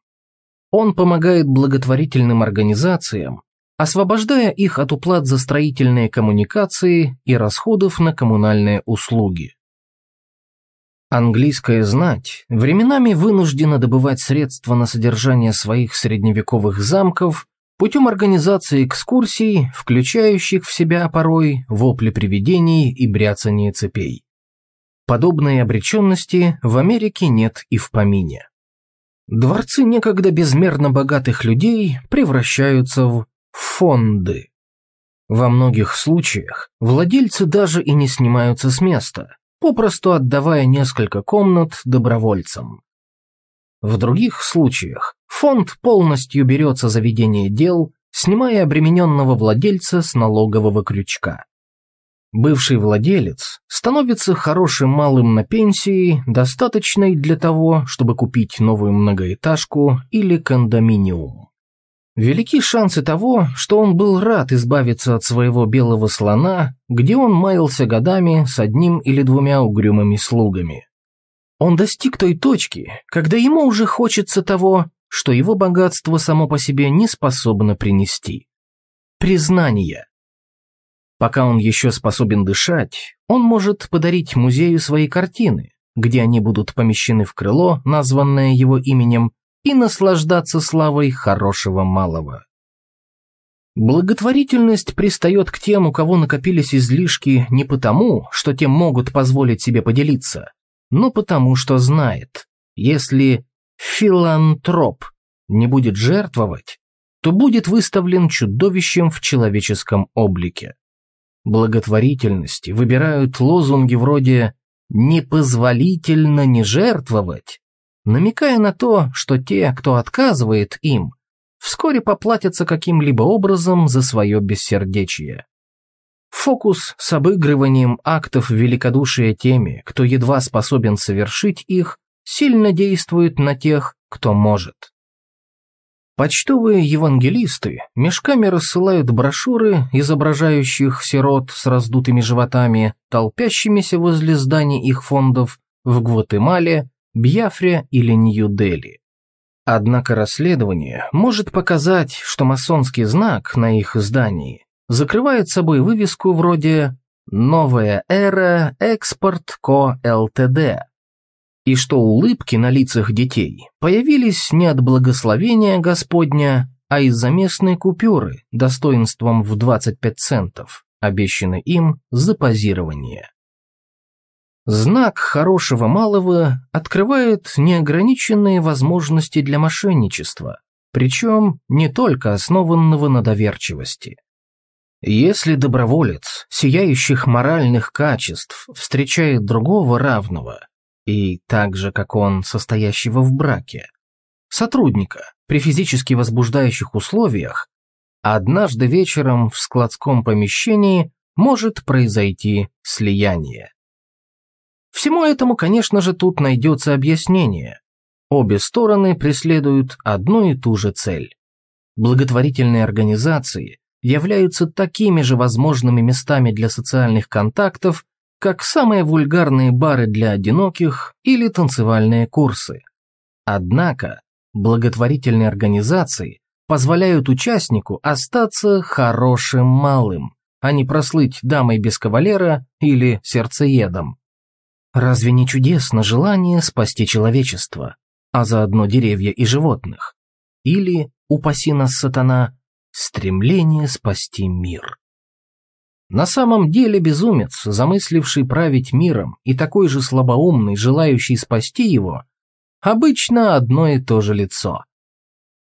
Он помогает благотворительным организациям, освобождая их от уплат за строительные коммуникации и расходов на коммунальные услуги. Английская знать временами вынуждена добывать средства на содержание своих средневековых замков путем организации экскурсий, включающих в себя порой вопли привидений и бряцание цепей. Подобной обреченности в Америке нет и в помине. Дворцы некогда безмерно богатых людей превращаются в фонды. Во многих случаях владельцы даже и не снимаются с места, попросту отдавая несколько комнат добровольцам. В других случаях фонд полностью берется за ведение дел, снимая обремененного владельца с налогового крючка. Бывший владелец становится хорошим малым на пенсии, достаточной для того, чтобы купить новую многоэтажку или кондоминиум. Велики шансы того, что он был рад избавиться от своего белого слона, где он маялся годами с одним или двумя угрюмыми слугами. Он достиг той точки, когда ему уже хочется того, что его богатство само по себе не способно принести. Признание. Пока он еще способен дышать, он может подарить музею свои картины, где они будут помещены в крыло, названное его именем, и наслаждаться славой хорошего малого. Благотворительность пристает к тем, у кого накопились излишки не потому, что те могут позволить себе поделиться, но потому что знает, если филантроп не будет жертвовать, то будет выставлен чудовищем в человеческом облике. Благотворительности выбирают лозунги вроде «непозволительно не жертвовать», намекая на то, что те, кто отказывает им, вскоре поплатятся каким-либо образом за свое бессердечие. Фокус с обыгрыванием актов великодушия теми, кто едва способен совершить их, сильно действует на тех, кто может. Почтовые евангелисты мешками рассылают брошюры, изображающих сирот с раздутыми животами, толпящимися возле зданий их фондов в Гватемале, Бьяфре или Нью-Дели. Однако расследование может показать, что масонский знак на их здании закрывает собой вывеску вроде «Новая эра Экспорт Ко ЛТД», и что улыбки на лицах детей появились не от благословения Господня, а из-за местной купюры достоинством в 25 центов, обещанной им за позирование. Знак хорошего малого открывает неограниченные возможности для мошенничества, причем не только основанного на доверчивости. Если доброволец, сияющих моральных качеств, встречает другого равного, и так же, как он, состоящего в браке, сотрудника при физически возбуждающих условиях, однажды вечером в складском помещении может произойти слияние. Всему этому, конечно же, тут найдется объяснение. Обе стороны преследуют одну и ту же цель. Благотворительные организации являются такими же возможными местами для социальных контактов, как самые вульгарные бары для одиноких или танцевальные курсы. Однако, благотворительные организации позволяют участнику остаться хорошим малым, а не прослыть дамой без кавалера или сердцеедом. Разве не чудесно желание спасти человечество, а заодно деревья и животных? Или, упаси нас сатана, стремление спасти мир? На самом деле безумец, замысливший править миром, и такой же слабоумный, желающий спасти его, обычно одно и то же лицо.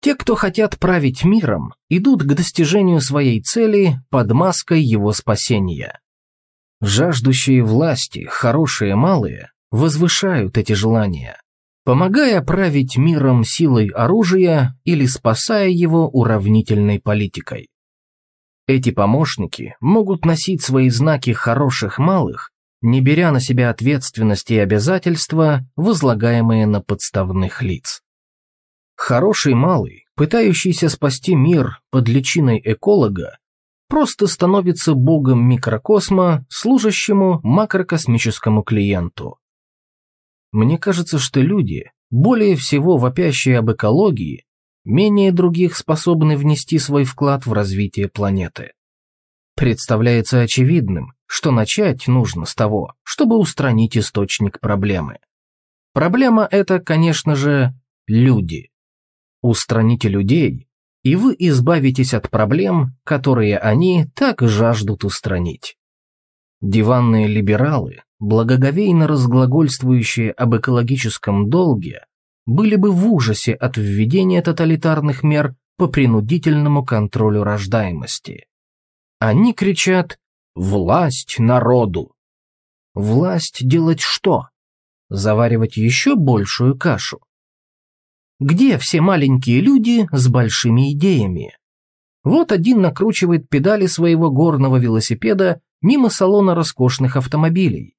Те, кто хотят править миром, идут к достижению своей цели под маской его спасения. Жаждущие власти, хорошие малые, возвышают эти желания, помогая править миром силой оружия или спасая его уравнительной политикой. Эти помощники могут носить свои знаки хороших малых, не беря на себя ответственности и обязательства, возлагаемые на подставных лиц. Хороший малый, пытающийся спасти мир под личиной эколога, просто становится богом микрокосма, служащему макрокосмическому клиенту. Мне кажется, что люди, более всего вопящие об экологии, менее других способны внести свой вклад в развитие планеты. Представляется очевидным, что начать нужно с того, чтобы устранить источник проблемы. Проблема это, конечно же, люди. Устраните людей, и вы избавитесь от проблем, которые они так жаждут устранить. Диванные либералы, благоговейно разглагольствующие об экологическом долге, были бы в ужасе от введения тоталитарных мер по принудительному контролю рождаемости. Они кричат «Власть народу!». Власть делать что? Заваривать еще большую кашу? Где все маленькие люди с большими идеями? Вот один накручивает педали своего горного велосипеда мимо салона роскошных автомобилей.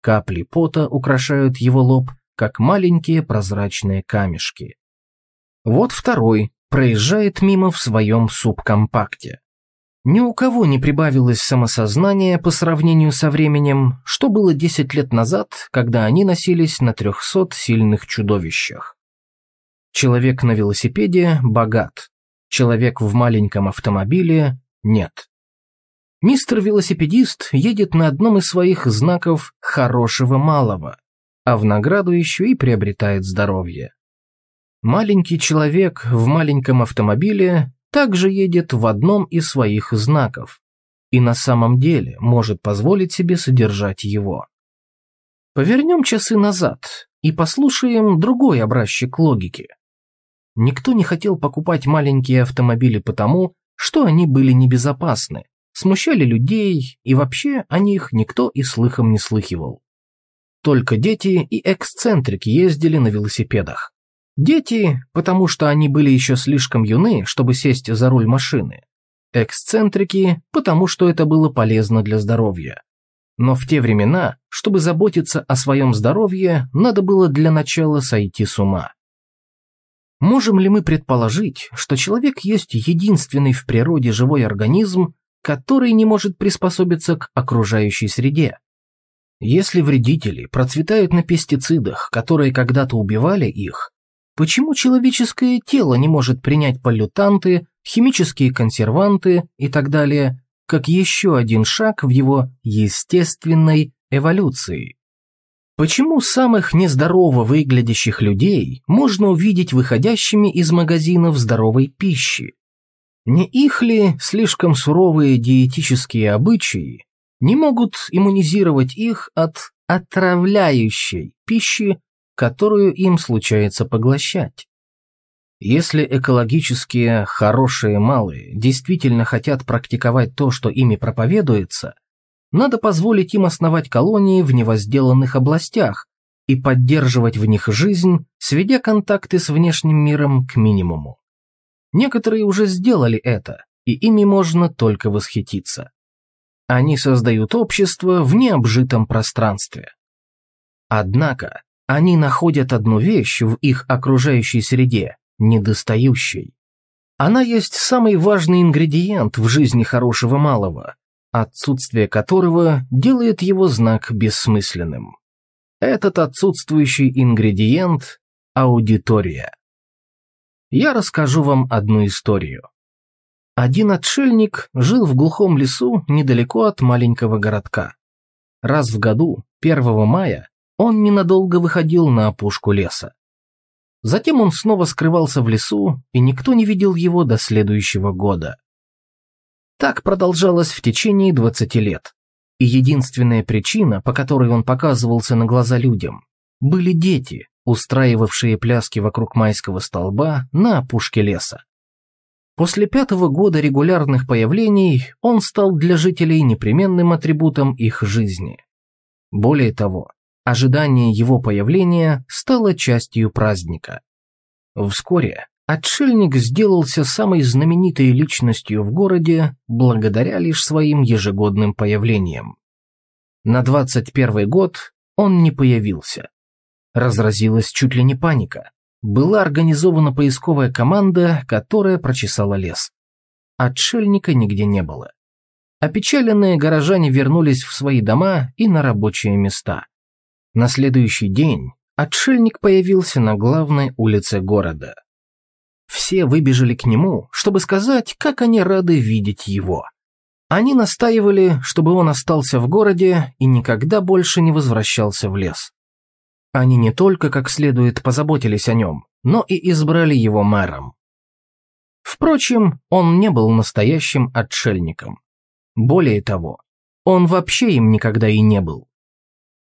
Капли пота украшают его лоб, как маленькие прозрачные камешки. Вот второй проезжает мимо в своем субкомпакте. Ни у кого не прибавилось самосознания по сравнению со временем, что было 10 лет назад, когда они носились на 300 сильных чудовищах. Человек на велосипеде богат, человек в маленьком автомобиле нет. Мистер велосипедист едет на одном из своих знаков «хорошего малого», а в награду еще и приобретает здоровье. Маленький человек в маленьком автомобиле также едет в одном из своих знаков и на самом деле может позволить себе содержать его. Повернем часы назад и послушаем другой образчик логики. Никто не хотел покупать маленькие автомобили потому, что они были небезопасны, смущали людей и вообще о них никто и слыхом не слыхивал. Только дети и эксцентрики ездили на велосипедах. Дети, потому что они были еще слишком юны, чтобы сесть за руль машины. Эксцентрики, потому что это было полезно для здоровья. Но в те времена, чтобы заботиться о своем здоровье, надо было для начала сойти с ума. Можем ли мы предположить, что человек есть единственный в природе живой организм, который не может приспособиться к окружающей среде? Если вредители процветают на пестицидах, которые когда-то убивали их, Почему человеческое тело не может принять полютанты, химические консерванты и так далее, как еще один шаг в его естественной эволюции? Почему самых нездорово выглядящих людей можно увидеть выходящими из магазинов здоровой пищи? Не их ли слишком суровые диетические обычаи не могут иммунизировать их от отравляющей пищи которую им случается поглощать. Если экологические хорошие малые действительно хотят практиковать то, что ими проповедуется, надо позволить им основать колонии в невозделанных областях и поддерживать в них жизнь, сведя контакты с внешним миром к минимуму. Некоторые уже сделали это, и ими можно только восхититься. Они создают общество в необжитом пространстве. Однако, они находят одну вещь в их окружающей среде, недостающей. Она есть самый важный ингредиент в жизни хорошего малого, отсутствие которого делает его знак бессмысленным. Этот отсутствующий ингредиент – аудитория. Я расскажу вам одну историю. Один отшельник жил в глухом лесу недалеко от маленького городка. Раз в году, 1 мая, он ненадолго выходил на опушку леса. Затем он снова скрывался в лесу, и никто не видел его до следующего года. Так продолжалось в течение 20 лет. И единственная причина, по которой он показывался на глаза людям, были дети, устраивавшие пляски вокруг майского столба на опушке леса. После пятого года регулярных появлений он стал для жителей непременным атрибутом их жизни. Более того, Ожидание его появления стало частью праздника. Вскоре отшельник сделался самой знаменитой личностью в городе благодаря лишь своим ежегодным появлениям. На 21 год он не появился. Разразилась чуть ли не паника. Была организована поисковая команда, которая прочесала лес. Отшельника нигде не было. Опечаленные горожане вернулись в свои дома и на рабочие места. На следующий день отшельник появился на главной улице города. Все выбежали к нему, чтобы сказать, как они рады видеть его. Они настаивали, чтобы он остался в городе и никогда больше не возвращался в лес. Они не только как следует позаботились о нем, но и избрали его мэром. Впрочем, он не был настоящим отшельником. Более того, он вообще им никогда и не был.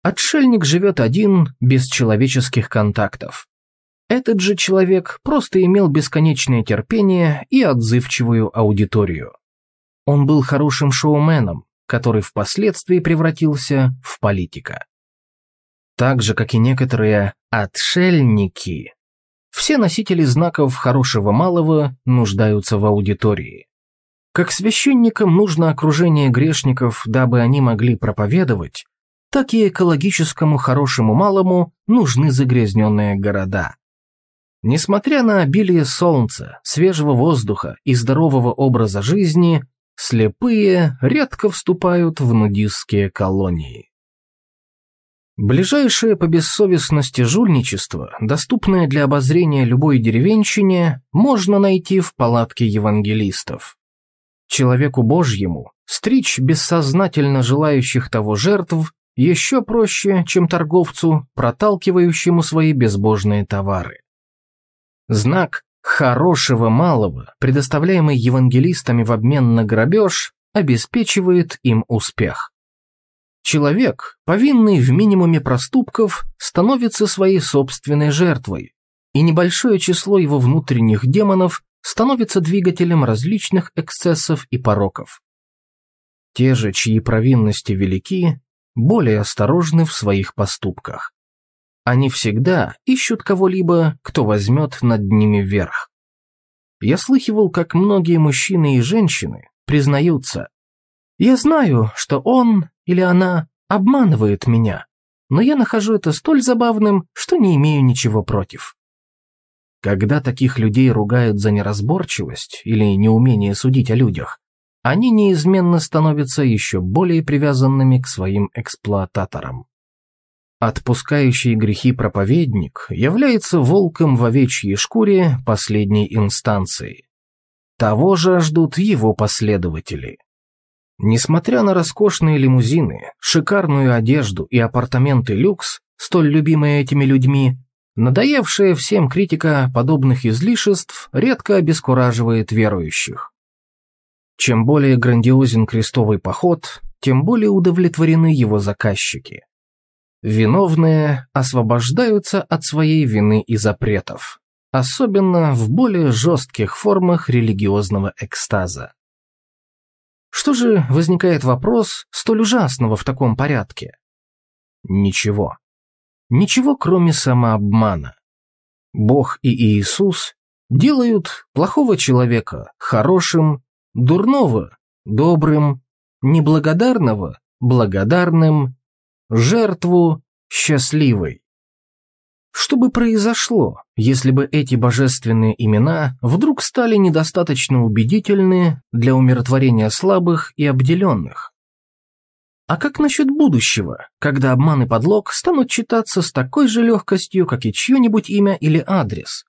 Отшельник живет один, без человеческих контактов. Этот же человек просто имел бесконечное терпение и отзывчивую аудиторию. Он был хорошим шоуменом, который впоследствии превратился в политика. Так же, как и некоторые «отшельники», все носители знаков хорошего малого нуждаются в аудитории. Как священникам нужно окружение грешников, дабы они могли проповедовать, так и экологическому хорошему малому нужны загрязненные города. Несмотря на обилие солнца, свежего воздуха и здорового образа жизни, слепые редко вступают в нудистские колонии. Ближайшее по бессовестности жульничество, доступное для обозрения любой деревенщине, можно найти в палатке евангелистов. Человеку Божьему стричь бессознательно желающих того жертв еще проще, чем торговцу, проталкивающему свои безбожные товары. Знак хорошего малого, предоставляемый евангелистами в обмен на грабеж, обеспечивает им успех. Человек, повинный в минимуме проступков, становится своей собственной жертвой, и небольшое число его внутренних демонов становится двигателем различных эксцессов и пороков. Те же, чьи провинности велики, более осторожны в своих поступках. Они всегда ищут кого-либо, кто возьмет над ними верх. Я слыхивал, как многие мужчины и женщины признаются. Я знаю, что он или она обманывает меня, но я нахожу это столь забавным, что не имею ничего против. Когда таких людей ругают за неразборчивость или неумение судить о людях, они неизменно становятся еще более привязанными к своим эксплуататорам. Отпускающий грехи проповедник является волком в овечьей шкуре последней инстанции. Того же ждут его последователи. Несмотря на роскошные лимузины, шикарную одежду и апартаменты люкс, столь любимые этими людьми, надоевшая всем критика подобных излишеств редко обескураживает верующих. Чем более грандиозен крестовый поход, тем более удовлетворены его заказчики. Виновные освобождаются от своей вины и запретов, особенно в более жестких формах религиозного экстаза. Что же возникает вопрос столь ужасного в таком порядке? Ничего. Ничего, кроме самообмана. Бог и Иисус делают плохого человека хорошим, дурного – добрым, неблагодарного – благодарным, жертву счастливой. Что бы произошло, если бы эти божественные имена вдруг стали недостаточно убедительны для умиротворения слабых и обделенных? А как насчет будущего, когда обман и подлог станут читаться с такой же легкостью, как и чье-нибудь имя или адрес?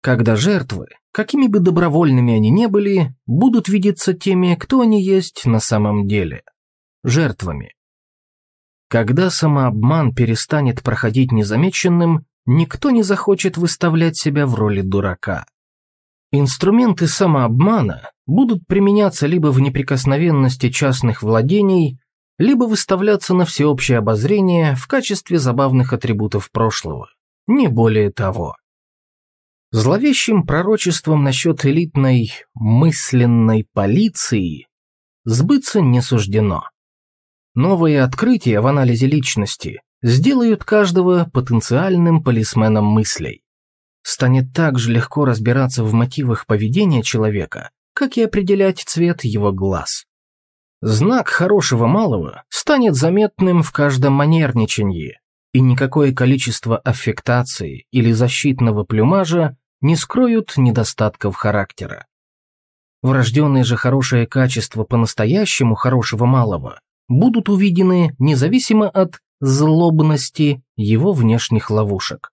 Когда жертвы, какими бы добровольными они ни были, будут видеться теми, кто они есть на самом деле – жертвами. Когда самообман перестанет проходить незамеченным, никто не захочет выставлять себя в роли дурака. Инструменты самообмана будут применяться либо в неприкосновенности частных владений, либо выставляться на всеобщее обозрение в качестве забавных атрибутов прошлого, не более того. Зловещим пророчеством насчет элитной мысленной полиции сбыться не суждено. Новые открытия в анализе личности сделают каждого потенциальным полисменом мыслей. Станет так же легко разбираться в мотивах поведения человека, как и определять цвет его глаз. Знак хорошего малого станет заметным в каждом манерничании, и никакое количество аффектации или защитного плюмажа не скроют недостатков характера. Врожденные же хорошие качества по-настоящему хорошего малого будут увидены независимо от злобности его внешних ловушек.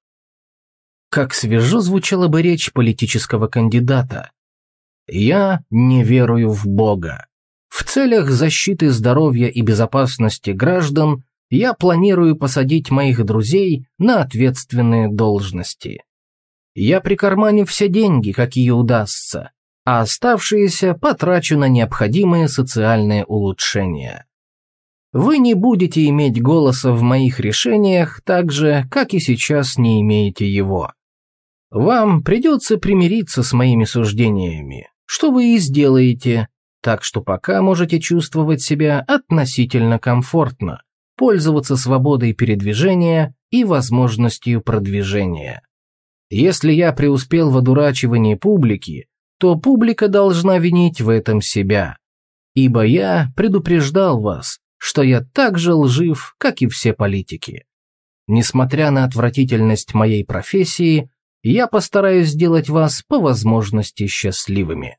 Как свежо звучала бы речь политического кандидата. «Я не верую в Бога. В целях защиты здоровья и безопасности граждан я планирую посадить моих друзей на ответственные должности. Я прикарманю все деньги, какие удастся, а оставшиеся потрачу на необходимые социальные улучшения. Вы не будете иметь голоса в моих решениях так же, как и сейчас не имеете его. Вам придется примириться с моими суждениями, что вы и сделаете, так что пока можете чувствовать себя относительно комфортно, пользоваться свободой передвижения и возможностью продвижения. Если я преуспел в одурачивании публики, то публика должна винить в этом себя. Ибо я предупреждал вас, что я так же лжив, как и все политики. Несмотря на отвратительность моей профессии, я постараюсь сделать вас по возможности счастливыми.